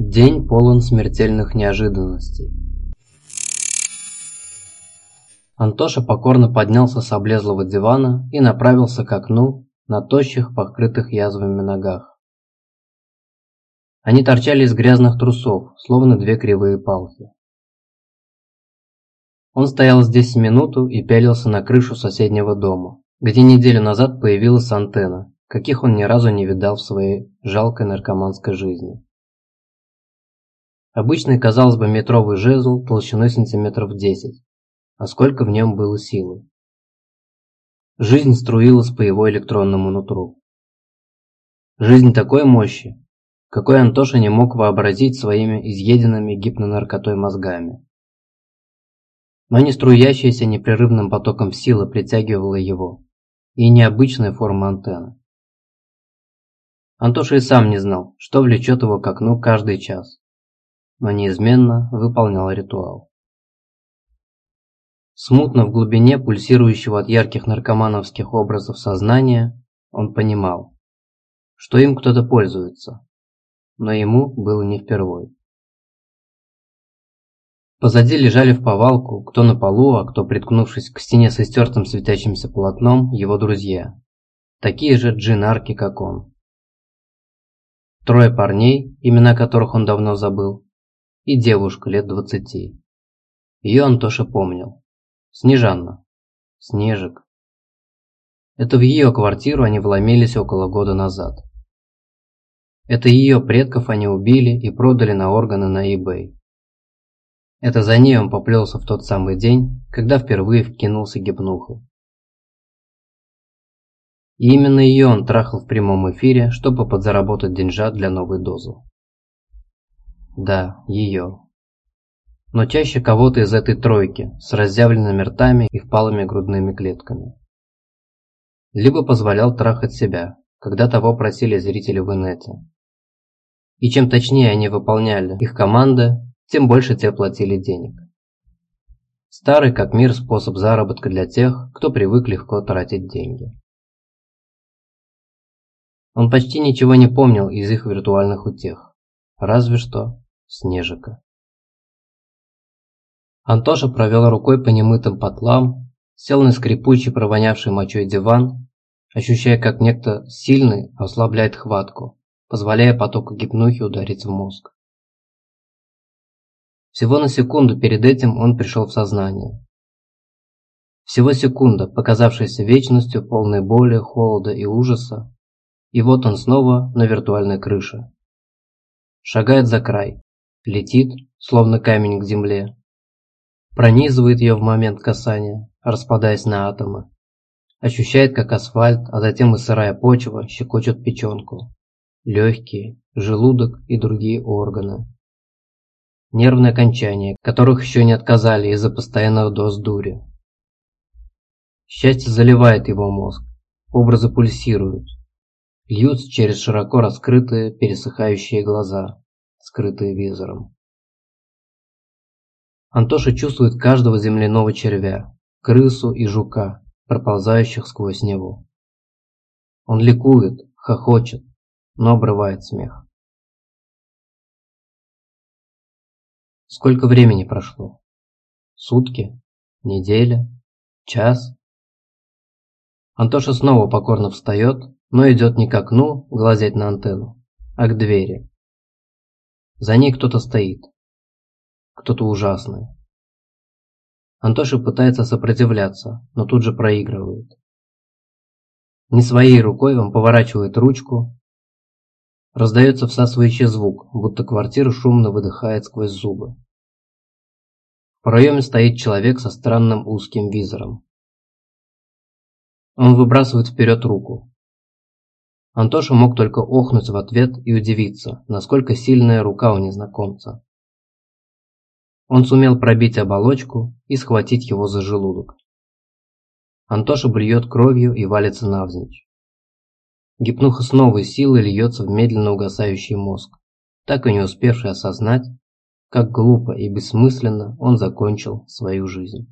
День полон смертельных неожиданностей. Антоша покорно поднялся с облезлого дивана и направился к окну на тощих, покрытых язвами ногах. Они торчали из грязных трусов, словно две кривые палки. Он стоял здесь минуту и пялился на крышу соседнего дома, где неделю назад появилась антенна, каких он ни разу не видал в своей жалкой наркоманской жизни. Обычный, казалось бы, метровый жезл толщиной сантиметров 10, а сколько в нем было силы. Жизнь струилась по его электронному нутру. Жизнь такой мощи, какой Антоша не мог вообразить своими изъеденными гипнонаркотой мозгами. Но не струящаяся непрерывным потоком силы притягивала его, и необычная форма антенны. Антоша и сам не знал, что влечет его к окну каждый час, но неизменно выполнял ритуал. Смутно в глубине пульсирующего от ярких наркомановских образов сознания он понимал, что им кто-то пользуется, но ему было не впервой. Позади лежали в повалку, кто на полу, а кто приткнувшись к стене с истертым светящимся полотном, его друзья. Такие же джинарки, как он. Трое парней, имена которых он давно забыл, и девушка лет двадцати. Ее Антоша помнил. Снежанна. Снежик. Это в ее квартиру они вломились около года назад. Это ее предков они убили и продали на органы на eBay. Это за ней он поплелся в тот самый день, когда впервые вкинулся гипнухой. И именно ее он трахал в прямом эфире, чтобы подзаработать деньжат для новой дозы. Да, ее. Но чаще кого-то из этой тройки, с разъявленными ртами и впалыми грудными клетками. Либо позволял трахать себя, когда того просили зрители в инете. И чем точнее они выполняли их команды, тем больше те платили денег. Старый как мир способ заработка для тех, кто привык легко тратить деньги. Он почти ничего не помнил из их виртуальных утех, разве что Снежика. Антоша провел рукой по немытым потлам, сел на скрипучий, провонявший мочой диван, ощущая, как некто сильный ослабляет хватку, позволяя потоку гипнухи ударить в мозг. Всего на секунду перед этим он пришел в сознание. Всего секунда, показавшаяся вечностью, полной боли, холода и ужаса, и вот он снова на виртуальной крыше. Шагает за край, летит, словно камень к земле, пронизывает ее в момент касания, распадаясь на атомы, ощущает, как асфальт, а затем и сырая почва щекочут печенку, легкие, желудок и другие органы. Нервные окончания, которых еще не отказали из-за постоянных доз дури. Счастье заливает его мозг, образы пульсируют, льются через широко раскрытые, пересыхающие глаза, скрытые визором. Антоша чувствует каждого земляного червя, крысу и жука, проползающих сквозь него. Он ликует, хохочет, но обрывает смех. Сколько времени прошло? Сутки? Неделя? Час? Антоша снова покорно встает, но идет не к окну глазеть на антенну, а к двери. За ней кто-то стоит. Кто-то ужасный. Антоша пытается сопротивляться, но тут же проигрывает. Не своей рукой он поворачивает ручку. Раздается всасывающий звук, будто квартира шумно выдыхает сквозь зубы. В проеме стоит человек со странным узким визором. Он выбрасывает вперед руку. Антоша мог только охнуть в ответ и удивиться, насколько сильная рука у незнакомца. Он сумел пробить оболочку и схватить его за желудок. Антоша блюет кровью и валится навзничь. Гипнуха с новой силой льется в медленно угасающий мозг, так и не успевший осознать, как глупо и бессмысленно он закончил свою жизнь.